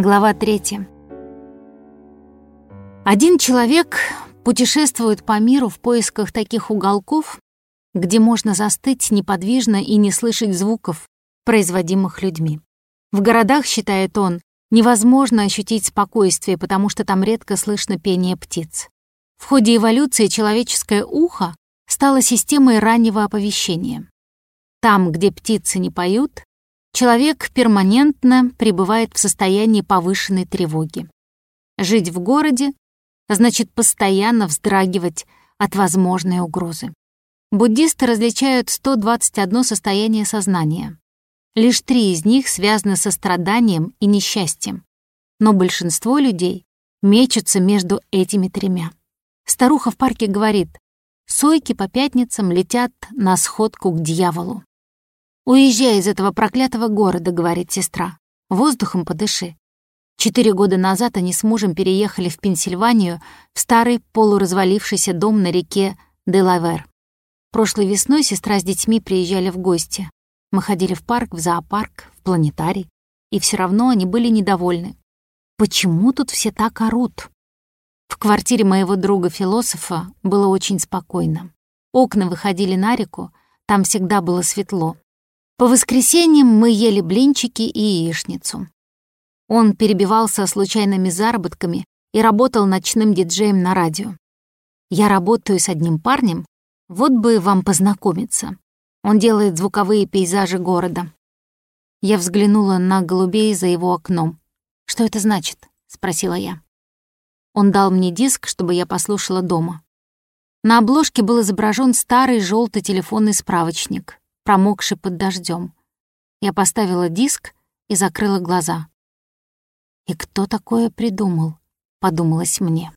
Глава 3. Один человек путешествует по миру в поисках таких уголков, где можно застыть неподвижно и не слышать звуков, производимых людьми. В городах, считает он, невозможно ощутить спокойствие, потому что там редко слышно пение птиц. В ходе эволюции человеческое ухо стало системой раннего оповещения. Там, где птицы не поют, человек перманентно пребывает в состоянии повышенной тревоги. Жить в городе значит постоянно вздрагивать от возможной угрозы. Буддисты различают 121 состояние сознания. Лишь три из них связаны со страданием и несчастьем. Но большинство людей мечутся между этими тремя. Старуха в парке говорит, сойки по пятницам летят на сходку к дьяволу. «Уезжай из этого проклятого города», — говорит сестра. «Воздухом подыши». Четыре года назад они с мужем переехали в Пенсильванию в старый полуразвалившийся дом на реке Делавер. Прошлой весной сестра с детьми приезжали в гости. Мы ходили в парк, в зоопарк, в планетарий. И все равно они были недовольны. Почему тут все так орут? В квартире моего друга-философа было очень спокойно. Окна выходили на реку, там всегда было светло. По воскресеньям мы ели блинчики и яичницу. Он перебивался случайными заработками и работал ночным диджеем на радио. Я работаю с одним парнем, вот бы вам познакомиться. Он делает звуковые пейзажи города. Я взглянула на голубей за его окном. «Что это значит?» — спросила я. Он дал мне диск, чтобы я послушала дома. На обложке был изображен старый желтый телефонный справочник промокший под дождем. Я поставила диск и закрыла глаза. «И кто такое придумал?» — подумалось мне.